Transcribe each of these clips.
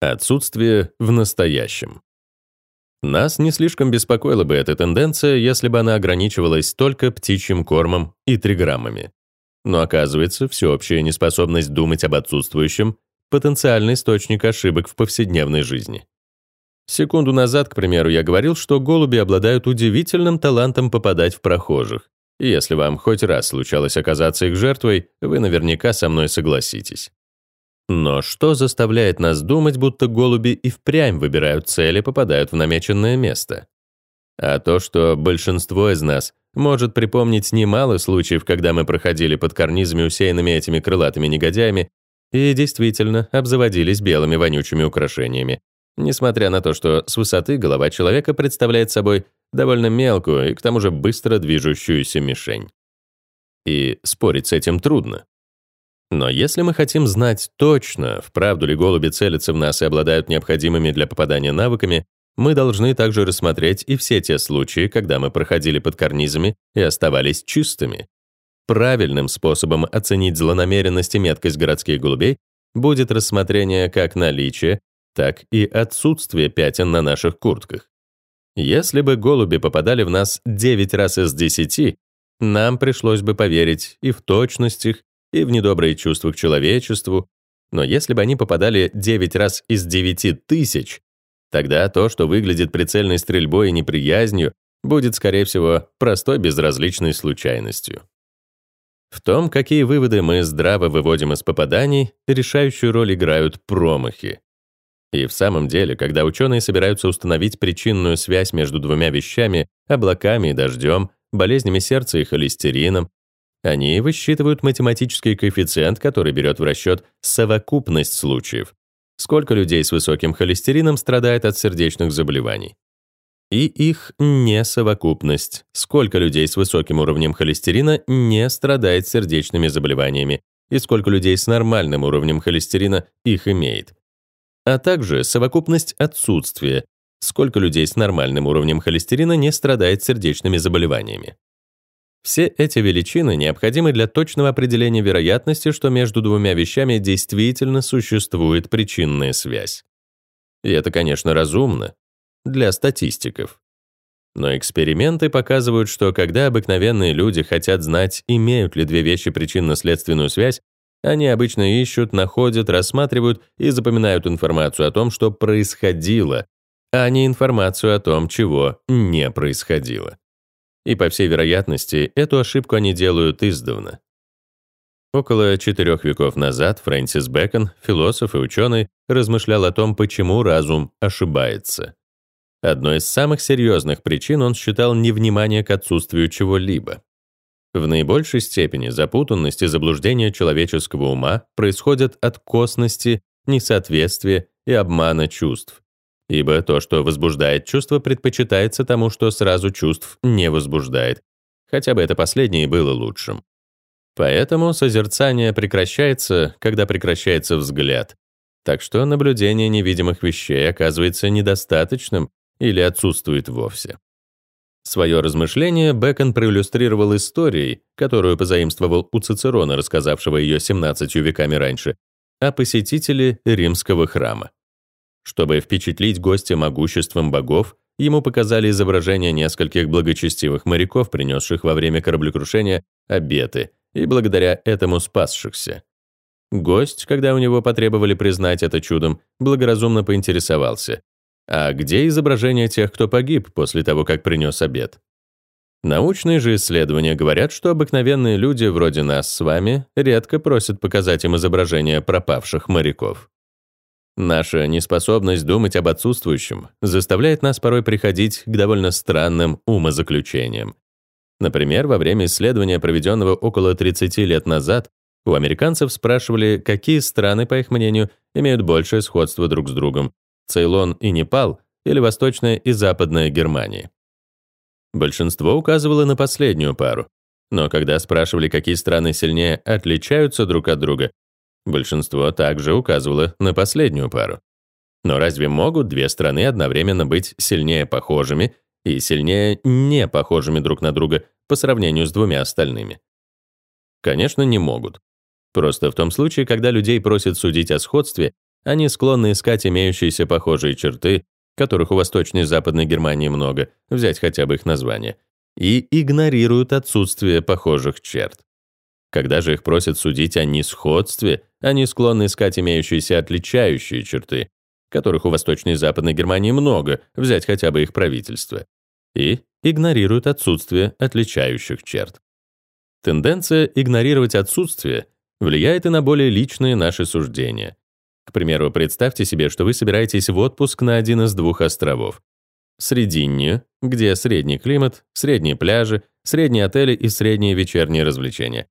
Отсутствие в настоящем. Нас не слишком беспокоила бы эта тенденция, если бы она ограничивалась только птичьим кормом и триграммами. Но оказывается, всеобщая неспособность думать об отсутствующем — потенциальный источник ошибок в повседневной жизни. Секунду назад, к примеру, я говорил, что голуби обладают удивительным талантом попадать в прохожих. И если вам хоть раз случалось оказаться их жертвой, вы наверняка со мной согласитесь. Но что заставляет нас думать, будто голуби и впрямь выбирают цели, попадают в намеченное место? А то, что большинство из нас может припомнить немало случаев, когда мы проходили под карнизами, усеянными этими крылатыми негодяями, и действительно обзаводились белыми вонючими украшениями, несмотря на то, что с высоты голова человека представляет собой довольно мелкую и к тому же быстро движущуюся мишень. И спорить с этим трудно. Но если мы хотим знать точно, вправду ли голуби целятся в нас и обладают необходимыми для попадания навыками, мы должны также рассмотреть и все те случаи, когда мы проходили под карнизами и оставались чистыми. Правильным способом оценить злонамеренность и меткость городских голубей будет рассмотрение как наличия, так и отсутствия пятен на наших куртках. Если бы голуби попадали в нас 9 раз из 10, нам пришлось бы поверить и в точность их, и в недобрые чувства к человечеству, но если бы они попадали 9 раз из 9 тысяч, тогда то, что выглядит прицельной стрельбой и неприязнью, будет, скорее всего, простой безразличной случайностью. В том, какие выводы мы здраво выводим из попаданий, решающую роль играют промахи. И в самом деле, когда ученые собираются установить причинную связь между двумя вещами, облаками и дождем, болезнями сердца и холестерином, они высчитывают математический коэффициент, который берет в расчет совокупность случаев. Сколько людей с высоким холестерином страдает от сердечных заболеваний? И их несовокупность. Сколько людей с высоким уровнем холестерина не страдает сердечными заболеваниями, и сколько людей с нормальным уровнем холестерина их имеет. А также совокупность отсутствия. Сколько людей с нормальным уровнем холестерина не страдает сердечными заболеваниями. Все эти величины необходимы для точного определения вероятности, что между двумя вещами действительно существует причинная связь. И это, конечно, разумно для статистиков. Но эксперименты показывают, что когда обыкновенные люди хотят знать, имеют ли две вещи причинно-следственную связь, они обычно ищут, находят, рассматривают и запоминают информацию о том, что происходило, а не информацию о том, чего не происходило. И, по всей вероятности, эту ошибку они делают издавна. Около четырех веков назад Фрэнсис Бэкон, философ и ученый, размышлял о том, почему разум ошибается. Одной из самых серьезных причин он считал невнимание к отсутствию чего-либо. В наибольшей степени запутанность и заблуждение человеческого ума происходят от косности, несоответствия и обмана чувств, ибо то, что возбуждает чувство, предпочитается тому, что сразу чувств не возбуждает, хотя бы это последнее было лучшим. Поэтому созерцание прекращается, когда прекращается взгляд, так что наблюдение невидимых вещей оказывается недостаточным или отсутствует вовсе. Свое размышление Бэкон проиллюстрировал историей, которую позаимствовал у Цицерона, рассказавшего ее 17 веками раньше, о посетителе римского храма. Чтобы впечатлить гостя могуществом богов, ему показали изображения нескольких благочестивых моряков, принесших во время кораблекрушения обеты и благодаря этому спасшихся. Гость, когда у него потребовали признать это чудом, благоразумно поинтересовался, а где изображения тех, кто погиб после того, как принес обед? Научные же исследования говорят, что обыкновенные люди вроде нас с вами редко просят показать им изображения пропавших моряков. Наша неспособность думать об отсутствующем заставляет нас порой приходить к довольно странным умозаключениям. Например, во время исследования, проведенного около 30 лет назад, у американцев спрашивали, какие страны, по их мнению, имеют большее сходство друг с другом — Цейлон и Непал или Восточная и Западная Германия. Большинство указывало на последнюю пару. Но когда спрашивали, какие страны сильнее отличаются друг от друга, Большинство также указывало на последнюю пару. Но разве могут две страны одновременно быть сильнее похожими и сильнее не похожими друг на друга по сравнению с двумя остальными? Конечно, не могут. Просто в том случае, когда людей просят судить о сходстве, Они склонны искать имеющиеся похожие черты, которых у Восточной и Западной Германии много, взять хотя бы их название, и игнорируют отсутствие похожих черт. Когда же их просят судить о несходстве, они склонны искать имеющиеся отличающие черты, которых у Восточной и Западной Германии много, взять хотя бы их правительство, и игнорируют отсутствие отличающих черт. Тенденция игнорировать отсутствие влияет и на более личные наши суждения. К примеру, представьте себе, что вы собираетесь в отпуск на один из двух островов. Срединнюю, где средний климат, средние пляжи, средние отели и средние вечерние развлечения.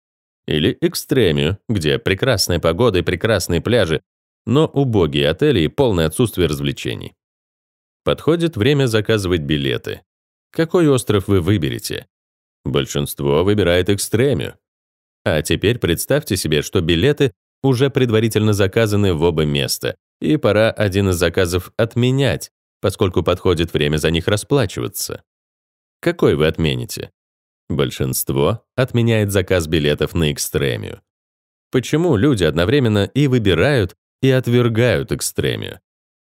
Или Экстремию, где прекрасная погода и прекрасные пляжи, но убогие отели и полное отсутствие развлечений. Подходит время заказывать билеты. Какой остров вы выберете? Большинство выбирает Экстремию. А теперь представьте себе, что билеты уже предварительно заказаны в оба места, и пора один из заказов отменять, поскольку подходит время за них расплачиваться. Какой вы отмените? Большинство отменяет заказ билетов на экстремию. Почему люди одновременно и выбирают, и отвергают экстремию?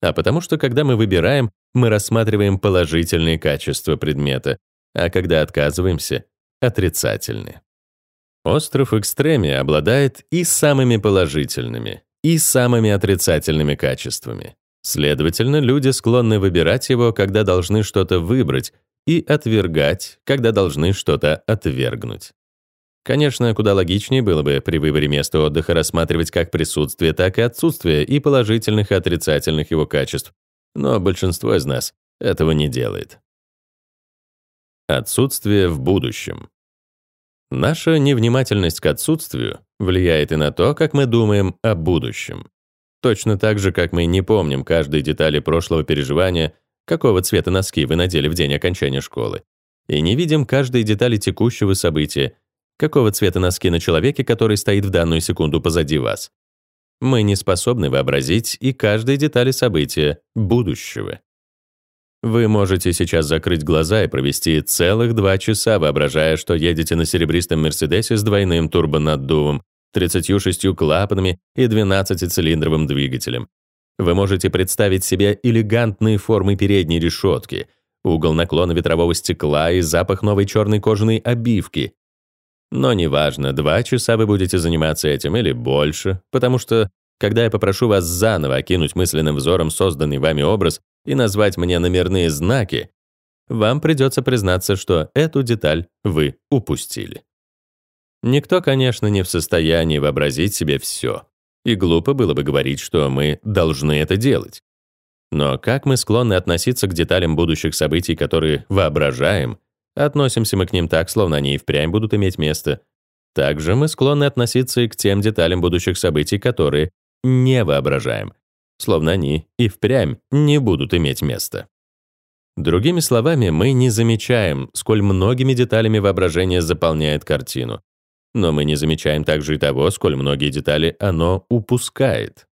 А потому что, когда мы выбираем, мы рассматриваем положительные качества предмета, а когда отказываемся — отрицательные. Остров Экстремия обладает и самыми положительными, и самыми отрицательными качествами. Следовательно, люди склонны выбирать его, когда должны что-то выбрать, и отвергать, когда должны что-то отвергнуть. Конечно, куда логичнее было бы при выборе места отдыха рассматривать как присутствие, так и отсутствие и положительных и отрицательных его качеств, но большинство из нас этого не делает. Отсутствие в будущем. Наша невнимательность к отсутствию влияет и на то, как мы думаем о будущем. Точно так же, как мы не помним каждой детали прошлого переживания, какого цвета носки вы надели в день окончания школы, и не видим каждой детали текущего события, какого цвета носки на человеке, который стоит в данную секунду позади вас. Мы не способны вообразить и каждой детали события будущего. Вы можете сейчас закрыть глаза и провести целых два часа, воображая, что едете на серебристом Мерседесе с двойным турбонаддувом, 36 клапанами и 12-цилиндровым двигателем. Вы можете представить себе элегантные формы передней решетки, угол наклона ветрового стекла и запах новой черной кожаной обивки. Но неважно, два часа вы будете заниматься этим или больше, потому что, когда я попрошу вас заново окинуть мысленным взором созданный вами образ, и назвать мне номерные знаки, вам придется признаться, что эту деталь вы упустили. Никто, конечно, не в состоянии вообразить себе все. И глупо было бы говорить, что мы должны это делать. Но как мы склонны относиться к деталям будущих событий, которые воображаем, относимся мы к ним так, словно они и впрямь будут иметь место, также мы склонны относиться и к тем деталям будущих событий, которые не воображаем, словно они и впрямь не будут иметь места. Другими словами, мы не замечаем, сколь многими деталями воображение заполняет картину. Но мы не замечаем также и того, сколь многие детали оно упускает.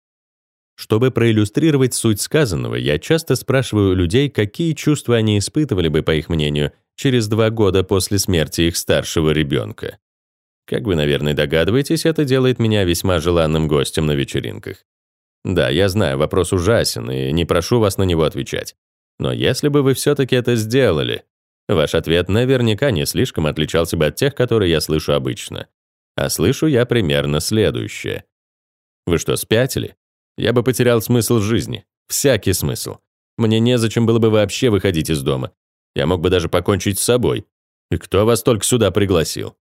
Чтобы проиллюстрировать суть сказанного, я часто спрашиваю людей, какие чувства они испытывали бы, по их мнению, через два года после смерти их старшего ребенка. Как вы, наверное, догадываетесь, это делает меня весьма желанным гостем на вечеринках. Да, я знаю, вопрос ужасен, и не прошу вас на него отвечать. Но если бы вы все-таки это сделали, ваш ответ наверняка не слишком отличался бы от тех, которые я слышу обычно. А слышу я примерно следующее. Вы что, спятили? Я бы потерял смысл жизни. Всякий смысл. Мне незачем было бы вообще выходить из дома. Я мог бы даже покончить с собой. И кто вас только сюда пригласил?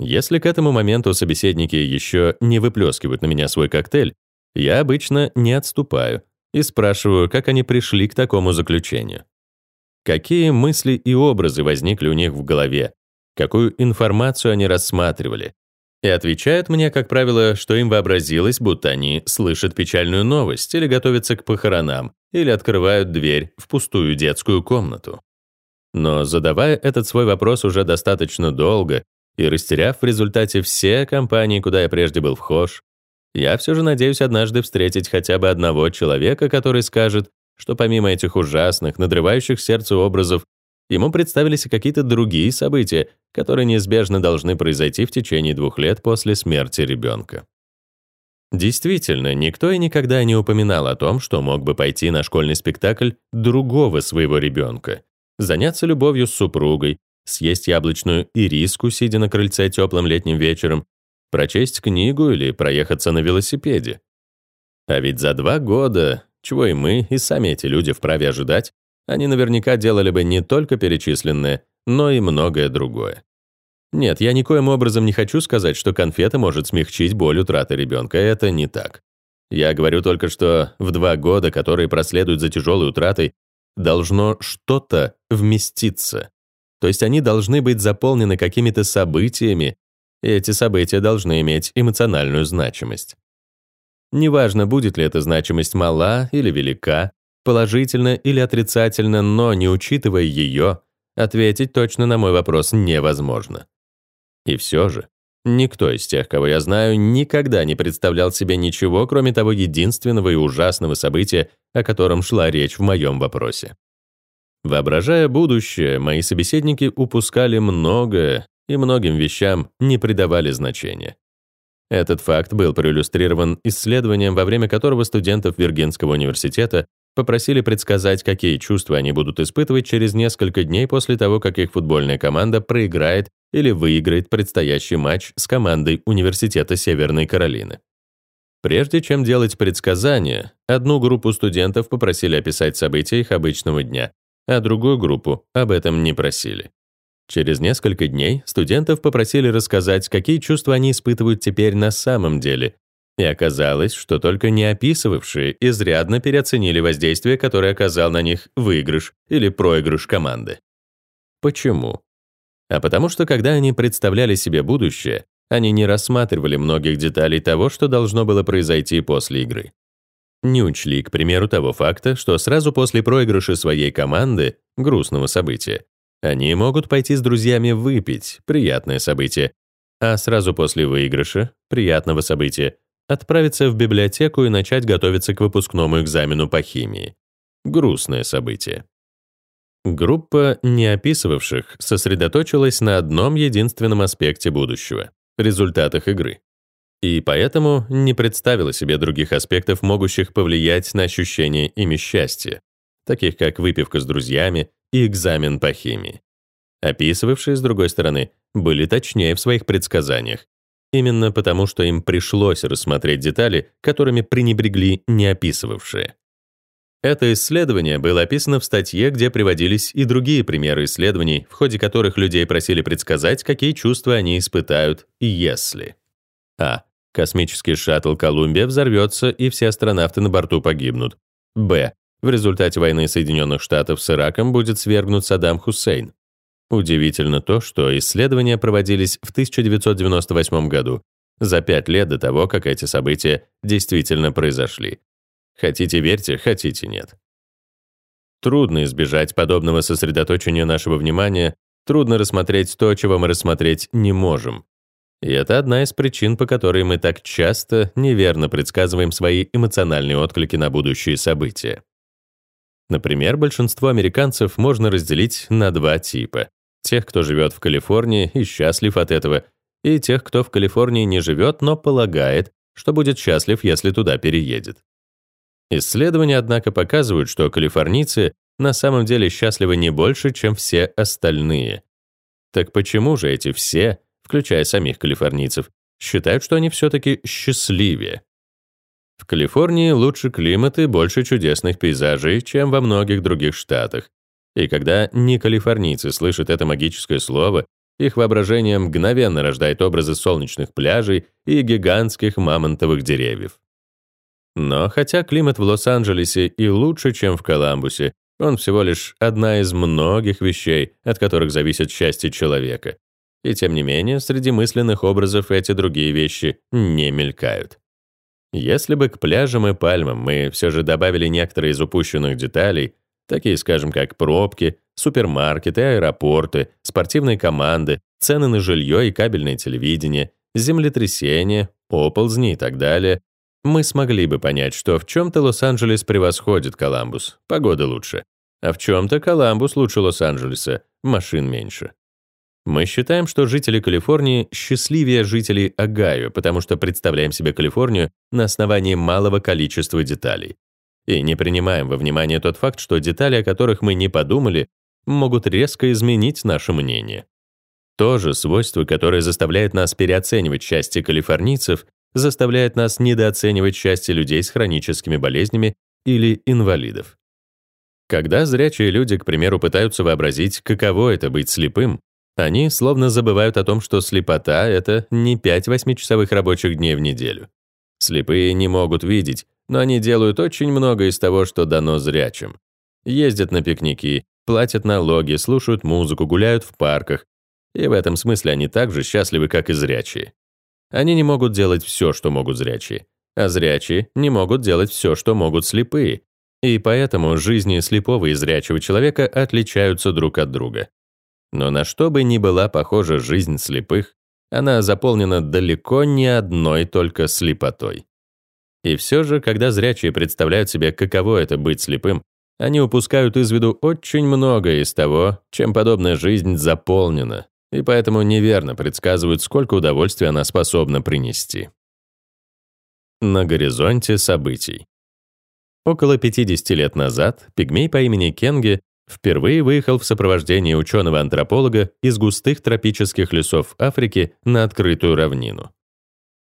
Если к этому моменту собеседники еще не выплескивают на меня свой коктейль, я обычно не отступаю и спрашиваю, как они пришли к такому заключению. Какие мысли и образы возникли у них в голове, какую информацию они рассматривали. И отвечают мне, как правило, что им вообразилось, будто они слышат печальную новость или готовятся к похоронам, или открывают дверь в пустую детскую комнату. Но задавая этот свой вопрос уже достаточно долго и растеряв в результате все компании, куда я прежде был вхож, я все же надеюсь однажды встретить хотя бы одного человека, который скажет, что помимо этих ужасных, надрывающих сердце образов, ему представились и какие-то другие события, которые неизбежно должны произойти в течение двух лет после смерти ребенка. Действительно, никто и никогда не упоминал о том, что мог бы пойти на школьный спектакль другого своего ребенка, заняться любовью с супругой, съесть яблочную ириску, сидя на крыльце теплым летним вечером, прочесть книгу или проехаться на велосипеде. А ведь за два года, чего и мы, и сами эти люди вправе ожидать, они наверняка делали бы не только перечисленное, но и многое другое. Нет, я никоим образом не хочу сказать, что конфета может смягчить боль утраты ребенка. Это не так. Я говорю только, что в два года, которые проследуют за тяжелой утратой, должно что-то вместиться. То есть они должны быть заполнены какими-то событиями, и эти события должны иметь эмоциональную значимость. Неважно, будет ли эта значимость мала или велика, положительно или отрицательно, но не учитывая ее, ответить точно на мой вопрос невозможно. И все же, никто из тех, кого я знаю, никогда не представлял себе ничего, кроме того единственного и ужасного события, о котором шла речь в моем вопросе. Воображая будущее, мои собеседники упускали многое и многим вещам не придавали значения. Этот факт был проиллюстрирован исследованием, во время которого студентов Виргинского университета попросили предсказать, какие чувства они будут испытывать через несколько дней после того, как их футбольная команда проиграет или выиграет предстоящий матч с командой Университета Северной Каролины. Прежде чем делать предсказания, одну группу студентов попросили описать события их обычного дня, а другую группу об этом не просили. Через несколько дней студентов попросили рассказать, какие чувства они испытывают теперь на самом деле, и оказалось, что только не описывавшие изрядно переоценили воздействие, которое оказал на них выигрыш или проигрыш команды. Почему? А потому что когда они представляли себе будущее, они не рассматривали многих деталей того, что должно было произойти после игры. Не учли, к примеру, того факта, что сразу после проигрыша своей команды, грустного события, они могут пойти с друзьями выпить, приятное событие, а сразу после выигрыша, приятного события, отправиться в библиотеку и начать готовиться к выпускному экзамену по химии. Грустное событие. Группа неописывавших сосредоточилась на одном единственном аспекте будущего — результатах игры. И поэтому не представила себе других аспектов, могущих повлиять на ощущение ими счастья, таких как выпивка с друзьями и экзамен по химии. Описывавшие, с другой стороны, были точнее в своих предсказаниях, именно потому что им пришлось рассмотреть детали, которыми пренебрегли неописывавшие. Это исследование было описано в статье, где приводились и другие примеры исследований, в ходе которых людей просили предсказать, какие чувства они испытают, если. А. Космический шаттл «Колумбия» взорвется, и все астронавты на борту погибнут. Б. В результате войны Соединенных Штатов с Ираком будет свергнут Саддам Хусейн. Удивительно то, что исследования проводились в 1998 году, за пять лет до того, как эти события действительно произошли. Хотите верьте, хотите нет. Трудно избежать подобного сосредоточения нашего внимания, трудно рассмотреть то, чего мы рассмотреть не можем. И это одна из причин, по которой мы так часто неверно предсказываем свои эмоциональные отклики на будущие события. Например, большинство американцев можно разделить на два типа тех, кто живет в Калифорнии и счастлив от этого, и тех, кто в Калифорнии не живет, но полагает, что будет счастлив, если туда переедет. Исследования, однако, показывают, что калифорнийцы на самом деле счастливы не больше, чем все остальные. Так почему же эти все, включая самих калифорнийцев, считают, что они все-таки счастливее? В Калифорнии лучше климат и больше чудесных пейзажей, чем во многих других штатах, и когда не калифорнийцы слышат это магическое слово, их воображение мгновенно рождает образы солнечных пляжей и гигантских мамонтовых деревьев. Но хотя климат в Лос-Анджелесе и лучше, чем в Коламбусе, он всего лишь одна из многих вещей, от которых зависит счастье человека. И тем не менее, среди мысленных образов эти другие вещи не мелькают. Если бы к пляжам и пальмам мы все же добавили некоторые из упущенных деталей, такие, скажем, как пробки, супермаркеты, аэропорты, спортивные команды, цены на жилье и кабельное телевидение, землетрясения, оползни и так далее, мы смогли бы понять, что в чем-то Лос-Анджелес превосходит Коламбус, погода лучше, а в чем-то Коламбус лучше Лос-Анджелеса, машин меньше. Мы считаем, что жители Калифорнии счастливее жителей Огайо, потому что представляем себе Калифорнию на основании малого количества деталей. И не принимаем во внимание тот факт, что детали, о которых мы не подумали, могут резко изменить наше мнение. То же свойство, которое заставляет нас переоценивать счастье калифорнийцев, заставляет нас недооценивать счастье людей с хроническими болезнями или инвалидов. Когда зрячие люди, к примеру, пытаются вообразить, каково это быть слепым, они словно забывают о том, что слепота — это не 5 восьмичасовых рабочих дней в неделю. Слепые не могут видеть, но они делают очень много из того, что дано зрячим. Ездят на пикники, платят налоги, слушают музыку, гуляют в парках. И в этом смысле они так же счастливы, как и зрячие. Они не могут делать все, что могут зрячие, а зрячие не могут делать все, что могут слепые. И поэтому жизни слепого и зрячего человека отличаются друг от друга. Но на что бы ни была похожа жизнь слепых, она заполнена далеко не одной только слепотой. И все же, когда зрячие представляют себе, каково это быть слепым, они упускают из виду очень многое из того, чем подобная жизнь заполнена, и поэтому неверно предсказывают, сколько удовольствия она способна принести. На горизонте событий. Около 50 лет назад пигмей по имени Кенге впервые выехал в сопровождении ученого-антрополога из густых тропических лесов Африки на открытую равнину.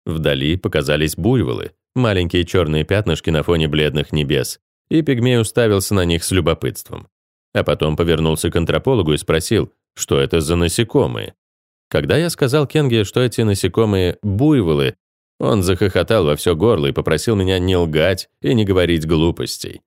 Вдали показались буйволы, маленькие черные пятнышки на фоне бледных небес, и пигмей уставился на них с любопытством. А потом повернулся к антропологу и спросил, что это за насекомые. Когда я сказал Кенге, что эти насекомые — буйволы, он захохотал во все горло и попросил меня не лгать и не говорить глупостей.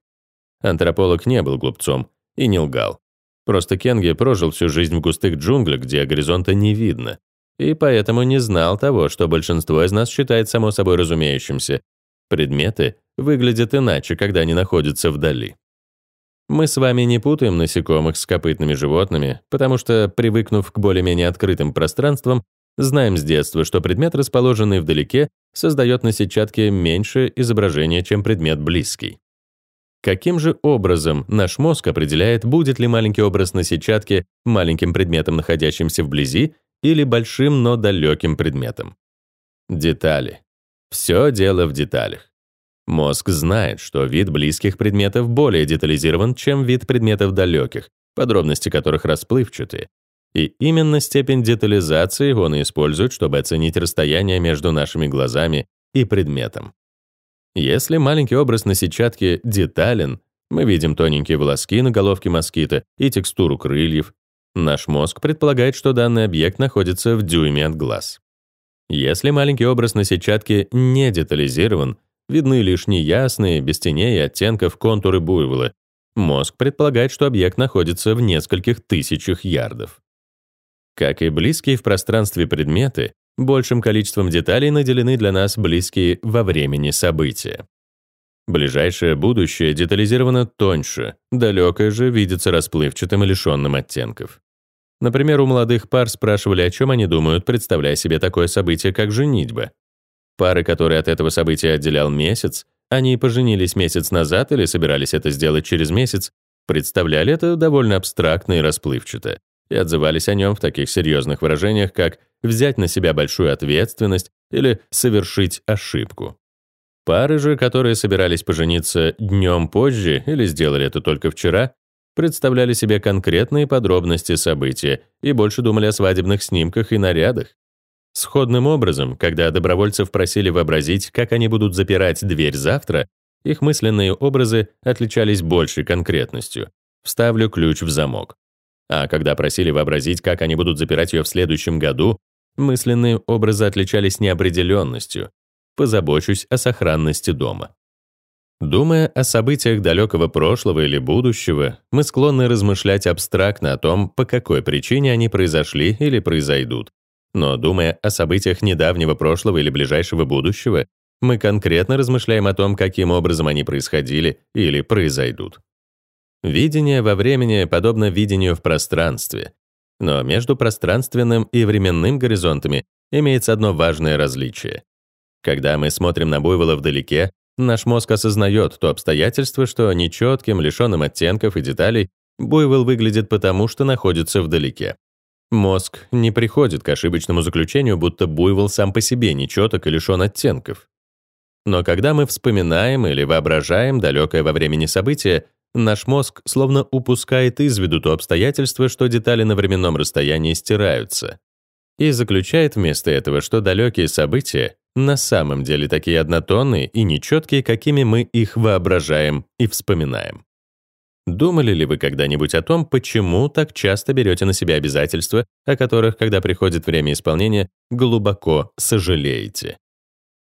Антрополог не был глупцом и не лгал. Просто Кенге прожил всю жизнь в густых джунглях, где горизонта не видно, и поэтому не знал того, что большинство из нас считает само собой разумеющимся. Предметы выглядят иначе, когда они находятся вдали. Мы с вами не путаем насекомых с копытными животными, потому что, привыкнув к более-менее открытым пространствам, знаем с детства, что предмет, расположенный вдалеке, создает на сетчатке меньше изображения, чем предмет близкий. Каким же образом наш мозг определяет, будет ли маленький образ на сетчатке маленьким предметом, находящимся вблизи, или большим, но далеким предметом? Детали. Все дело в деталях. Мозг знает, что вид близких предметов более детализирован, чем вид предметов далеких, подробности которых расплывчаты. И именно степень детализации он и использует, чтобы оценить расстояние между нашими глазами и предметом. Если маленький образ на сетчатке детален, мы видим тоненькие волоски на головке москита и текстуру крыльев, наш мозг предполагает, что данный объект находится в дюйме от глаз. Если маленький образ на сетчатке не детализирован, Видны лишь неясные, без теней и оттенков контуры буйвола. Мозг предполагает, что объект находится в нескольких тысячах ярдов. Как и близкие в пространстве предметы, большим количеством деталей наделены для нас близкие во времени события. Ближайшее будущее детализировано тоньше, далекое же видится расплывчатым и лишенным оттенков. Например, у молодых пар спрашивали, о чем они думают, представляя себе такое событие, как женитьба. Пары, которые от этого события отделял месяц, они поженились месяц назад или собирались это сделать через месяц, представляли это довольно абстрактно и расплывчато и отзывались о нем в таких серьезных выражениях, как «взять на себя большую ответственность» или «совершить ошибку». Пары же, которые собирались пожениться днем позже или сделали это только вчера, представляли себе конкретные подробности события и больше думали о свадебных снимках и нарядах. Сходным образом, когда добровольцев просили вообразить, как они будут запирать дверь завтра, их мысленные образы отличались большей конкретностью. Вставлю ключ в замок. А когда просили вообразить, как они будут запирать ее в следующем году, мысленные образы отличались неопределенностью. Позабочусь о сохранности дома. Думая о событиях далекого прошлого или будущего, мы склонны размышлять абстрактно о том, по какой причине они произошли или произойдут. Но думая о событиях недавнего прошлого или ближайшего будущего, мы конкретно размышляем о том, каким образом они происходили или произойдут. Видение во времени подобно видению в пространстве. Но между пространственным и временным горизонтами имеется одно важное различие. Когда мы смотрим на буйвола вдалеке, наш мозг осознает то обстоятельство, что нечетким, лишенным оттенков и деталей, буйвол выглядит потому, что находится вдалеке. Мозг не приходит к ошибочному заключению, будто буйвол сам по себе нечеток и лишен оттенков. Но когда мы вспоминаем или воображаем далекое во времени событие, наш мозг словно упускает из виду то обстоятельство, что детали на временном расстоянии стираются, и заключает вместо этого, что далекие события на самом деле такие однотонные и нечеткие, какими мы их воображаем и вспоминаем. Думали ли вы когда-нибудь о том, почему так часто берете на себя обязательства, о которых, когда приходит время исполнения, глубоко сожалеете?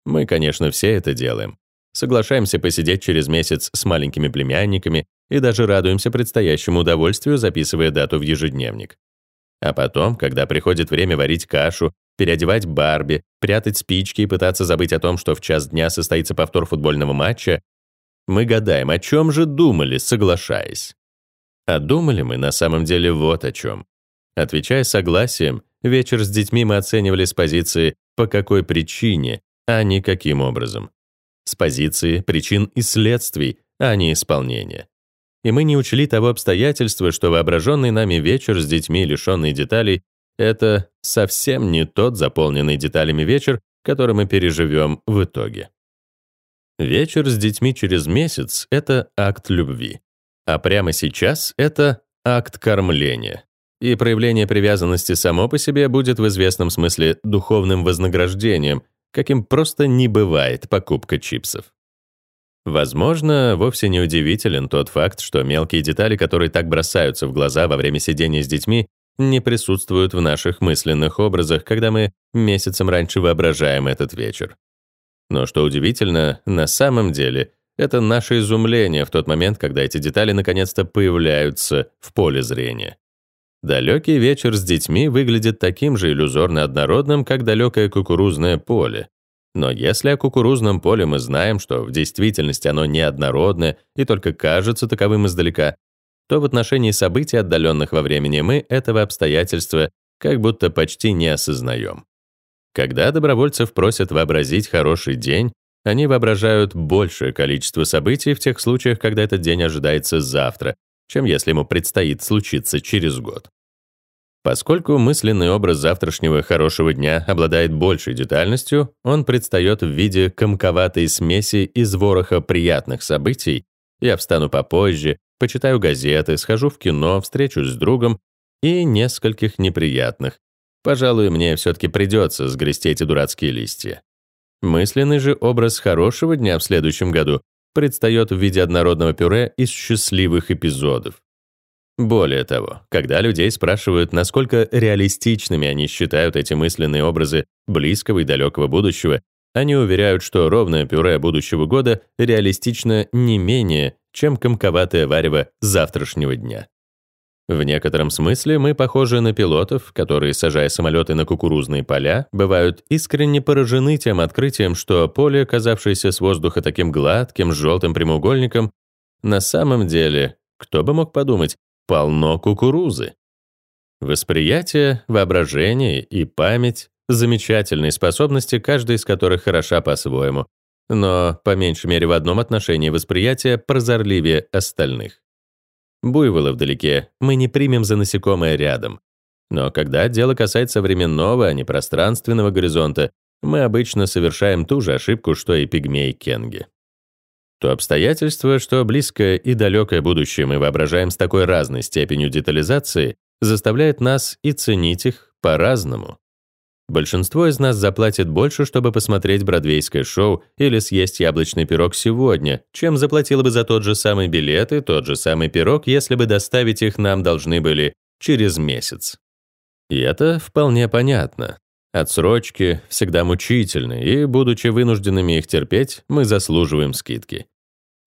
Мы, конечно, все это делаем. Соглашаемся посидеть через месяц с маленькими племянниками и даже радуемся предстоящему удовольствию, записывая дату в ежедневник. А потом, когда приходит время варить кашу, переодевать Барби, прятать спички и пытаться забыть о том, что в час дня состоится повтор футбольного матча, мы гадаем, о чем же думали, соглашаясь. А думали мы на самом деле вот о чем. Отвечая согласием, вечер с детьми мы оценивали с позиции «по какой причине», а не каким образом. С позиции причин и следствий, а не исполнения. И мы не учли того обстоятельства, что воображенный нами вечер с детьми, лишенный деталей, это совсем не тот заполненный деталями вечер, который мы переживем в итоге. Вечер с детьми через месяц — это акт любви. А прямо сейчас — это акт кормления. И проявление привязанности само по себе будет в известном смысле духовным вознаграждением, каким просто не бывает покупка чипсов. Возможно, вовсе не удивителен тот факт, что мелкие детали, которые так бросаются в глаза во время сидения с детьми, не присутствуют в наших мысленных образах, когда мы месяцем раньше воображаем этот вечер. Но что удивительно, на самом деле это наше изумление в тот момент, когда эти детали наконец-то появляются в поле зрения. Далекий вечер с детьми выглядит таким же иллюзорно однородным, как далекое кукурузное поле. Но если о кукурузном поле мы знаем, что в действительности оно неоднородное и только кажется таковым издалека, то в отношении событий, отдаленных во времени, мы этого обстоятельства как будто почти не осознаем. Когда добровольцев просят вообразить хороший день, они воображают большее количество событий в тех случаях, когда этот день ожидается завтра, чем если ему предстоит случиться через год. Поскольку мысленный образ завтрашнего хорошего дня обладает большей детальностью, он предстает в виде комковатой смеси из вороха приятных событий. Я встану попозже, почитаю газеты, схожу в кино, встречусь с другом и нескольких неприятных, Пожалуй, мне все-таки придется сгрести эти дурацкие листья. Мысленный же образ хорошего дня в следующем году предстает в виде однородного пюре из счастливых эпизодов. Более того, когда людей спрашивают, насколько реалистичными они считают эти мысленные образы близкого и далекого будущего, они уверяют, что ровное пюре будущего года реалистично не менее, чем комковатое варево завтрашнего дня. В некотором смысле мы похожи на пилотов, которые, сажая самолеты на кукурузные поля, бывают искренне поражены тем открытием, что поле, казавшееся с воздуха таким гладким, желтым прямоугольником, на самом деле, кто бы мог подумать, полно кукурузы. Восприятие, воображение и память — замечательные способности, каждая из которых хороша по-своему, но, по меньшей мере, в одном отношении восприятие прозорливее остальных. Буйволы вдалеке мы не примем за насекомое рядом. Но когда дело касается временного, а не пространственного горизонта, мы обычно совершаем ту же ошибку, что и пигмей Кенги. То обстоятельство, что близкое и далекое будущее мы воображаем с такой разной степенью детализации, заставляет нас и ценить их по-разному. Большинство из нас заплатит больше, чтобы посмотреть бродвейское шоу или съесть яблочный пирог сегодня, чем заплатило бы за тот же самый билет и тот же самый пирог, если бы доставить их нам должны были через месяц. И это вполне понятно. Отсрочки всегда мучительны, и, будучи вынужденными их терпеть, мы заслуживаем скидки.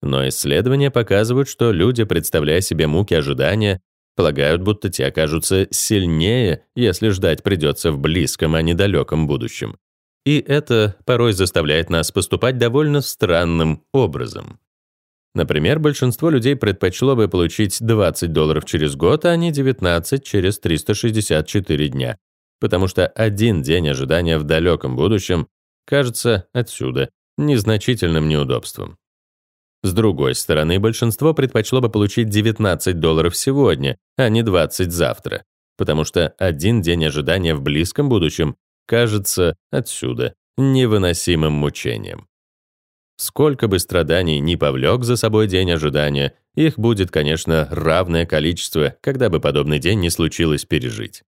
Но исследования показывают, что люди, представляя себе муки ожидания, Полагают, будто те окажутся сильнее, если ждать придется в близком, а не далеком будущем. И это порой заставляет нас поступать довольно странным образом. Например, большинство людей предпочло бы получить 20 долларов через год, а не 19 через 364 дня, потому что один день ожидания в далеком будущем кажется отсюда незначительным неудобством. С другой стороны, большинство предпочло бы получить 19 долларов сегодня, а не 20 завтра, потому что один день ожидания в близком будущем кажется отсюда невыносимым мучением. Сколько бы страданий ни повлек за собой день ожидания, их будет, конечно, равное количество, когда бы подобный день не случилось пережить.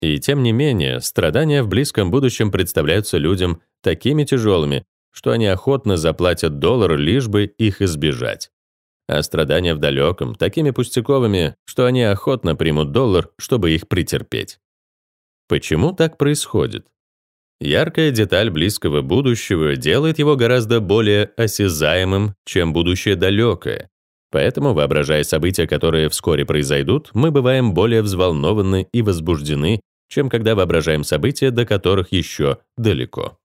И тем не менее, страдания в близком будущем представляются людям такими тяжелыми, что они охотно заплатят доллар, лишь бы их избежать. А страдания в далеком такими пустяковыми, что они охотно примут доллар, чтобы их претерпеть. Почему так происходит? Яркая деталь близкого будущего делает его гораздо более осязаемым, чем будущее далекое. Поэтому, воображая события, которые вскоре произойдут, мы бываем более взволнованы и возбуждены, чем когда воображаем события, до которых еще далеко.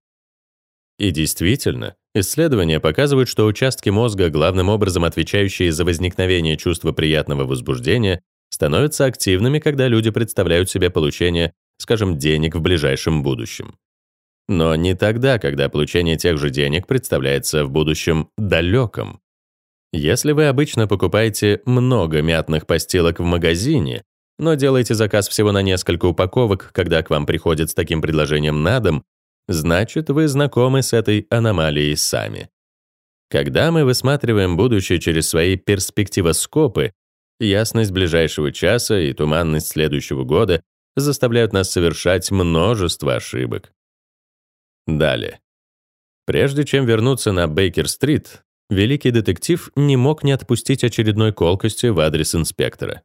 И действительно, исследования показывают, что участки мозга, главным образом отвечающие за возникновение чувства приятного возбуждения, становятся активными, когда люди представляют себе получение, скажем, денег в ближайшем будущем. Но не тогда, когда получение тех же денег представляется в будущем далеком. Если вы обычно покупаете много мятных постилок в магазине, но делаете заказ всего на несколько упаковок, когда к вам приходят с таким предложением на дом, Значит, вы знакомы с этой аномалией сами. Когда мы высматриваем будущее через свои перспективоскопы, ясность ближайшего часа и туманность следующего года заставляют нас совершать множество ошибок. Далее. Прежде чем вернуться на Бейкер-стрит, великий детектив не мог не отпустить очередной колкости в адрес инспектора.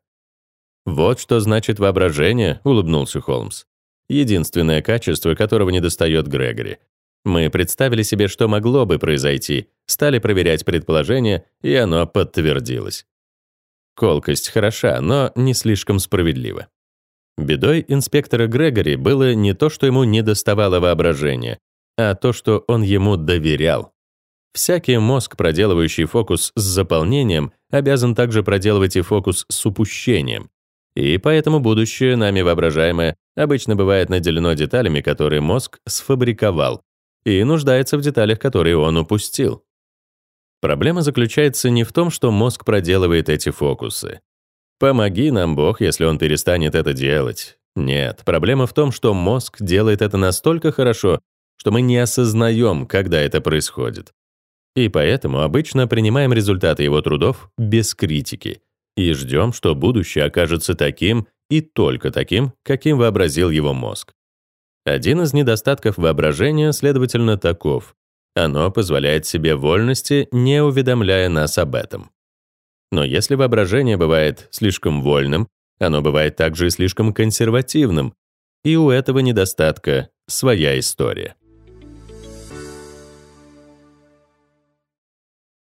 «Вот что значит воображение», — улыбнулся Холмс единственное качество, которого недостает Грегори. Мы представили себе, что могло бы произойти, стали проверять предположение, и оно подтвердилось. Колкость хороша, но не слишком справедлива. Бедой инспектора Грегори было не то, что ему недоставало воображения, а то, что он ему доверял. Всякий мозг, проделывающий фокус с заполнением, обязан также проделывать и фокус с упущением. И поэтому будущее, нами воображаемое, обычно бывает наделено деталями, которые мозг сфабриковал, и нуждается в деталях, которые он упустил. Проблема заключается не в том, что мозг проделывает эти фокусы. Помоги нам, Бог, если он перестанет это делать. Нет, проблема в том, что мозг делает это настолько хорошо, что мы не осознаем, когда это происходит. И поэтому обычно принимаем результаты его трудов без критики и ждем, что будущее окажется таким и только таким, каким вообразил его мозг. Один из недостатков воображения, следовательно, таков. Оно позволяет себе вольности, не уведомляя нас об этом. Но если воображение бывает слишком вольным, оно бывает также и слишком консервативным, и у этого недостатка своя история.